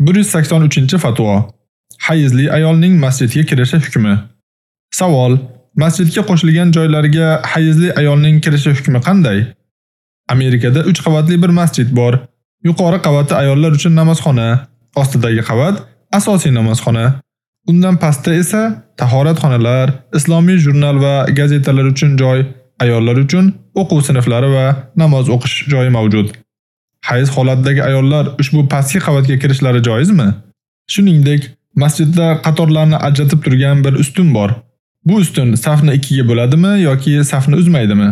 183-fatvo. Hayizli ayolning masjidga kirishi hukmi. Savol: Masjidga qo'shilgan joylarga hayizli ayolning kirishi hukmi qanday? Amerikada 3 qavatli bir masjid bor. Yuqori qavati ayollar uchun namozxona, ostidagi qavat asosiy namozxona. Undan pastda esa tahoratxonalar, islomiy jurnal va gazetalar uchun joy, ayollar uchun o'quv sinflari va namoz o'qish joyi mavjud. Hayz holatdagi ayollar ushbu pastki qavatga kirishlari joizmi? Shuningdek, masjidda qatorlarni ajratib turgan bir ustun bor. Bu ustun safni ikkiga bo'ladimi yoki safni uzmaydimi?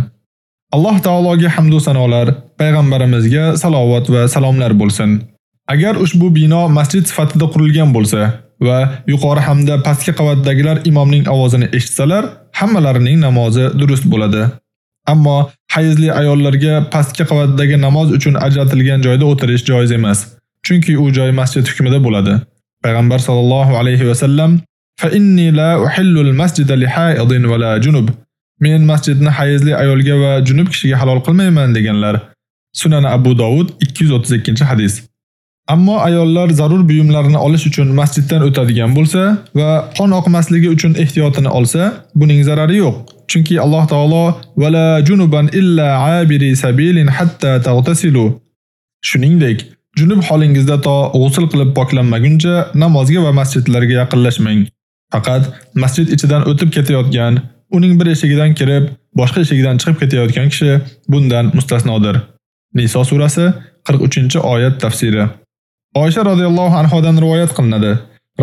Alloh taologa hamd va sanolar, payg'ambarimizga salovat va salomlar bo'lsin. Agar ushbu bino masjid sifatida qurilgan bo'lsa va yuqori hamda pastki qavatdagilar imomning ovozini eshitsalar, hammalarining namozi durust bo'ladi. Ammo hayizli ayollarga pastki qavatdagi namoz uchun ajratilgan joyda o'tirish joiz emas, chunki u joy masjid hukmida bo'ladi. Payg'ambar sallallohu alayhi va sallam: "Fa inni la uhillu al-masjida li ha'idin va la junub." Men masjidni hayizli ayolga va junub kishiga halol qilmayman deganlar. Sunan Abu Dovud 232-hadis. Ammo ayollar zarur buyumlarini olish uchun masjiddan o'tadigan bo'lsa va qon oqmasligi uchun ehtiyotini olsa, buning zarari yo'q. Chunki Alloh taolo vala junuban illa abiri sabilin hatta taghtasilu. Shuningdek, junub holingizda to g'usl qilib poklanmaguncha namozga va masjidlarga yaqinlashmang. Faqat masjid ichidan o'tib ketayotgan, uning bir eshigidan kirib, boshqa eshigidan chiqib ketayotgan kishi bundan mustasnodir. Niso surasi 43-oyat tafsiri. Oysha radhiyallohu anhodan rivoyat qilinadi.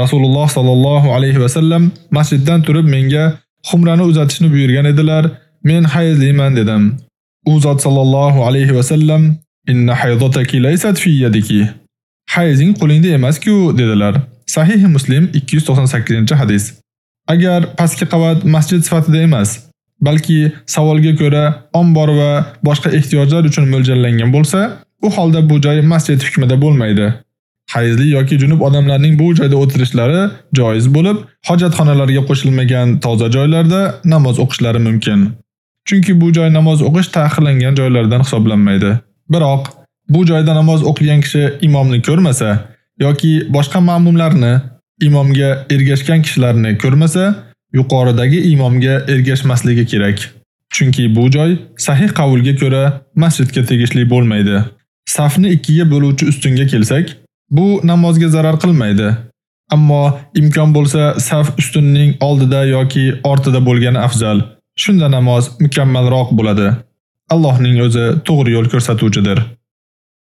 Rasululloh sallallohu alayhi va sallam masjiddan turib menga xumrani uzatishni buyurgan edilar. Men hayzliman dedim. U zot sallallohu alayhi va sallam inna haydotaki laysat fi yadiki. Hayzing qo'lingda emas-ku dedilar. Sahih Muslim 298-hadis. Agar pastki qavat masjid sifatida emas, balki savolga ko'ra ombor va boshqa ehtiyojlar uchun mo'ljallangan bo'lsa, u holda bu joy masjid hukmida bo'lmaydi. Hayzli yoki junub odamlarning bu joyda o'tirishlari joiz bo'lib, hojatxonalarga qo'shilmagan toza joylarda namoz o'qishlari mumkin. Chunki bu joy namoz o'qish ta'xirlangan joylardan hisoblanmaydi. Biroq, bu joyda namoz o'qigan kishi imomni ko'rmasa yoki boshqa ma'mumlarni, imomga ergashgan kishilarni ko'rmasa, yuqoridagi imomga ergashmasligi kerak. Chunki bu joy sahih qavlga ko'ra masjidga tegishli bo'lmaydi. Safni ikkiga bo'luvchi ustunga kelsak, Bu namozga zarar qilmaydi. Ammo imkon bo'lsa saf ustunning oldida yoki ortida bo'lgani afzal. Shunda namoz mukammalroq bo'ladi. Allohning o'zi to'g'ri yo'l ko'rsatuvchidir.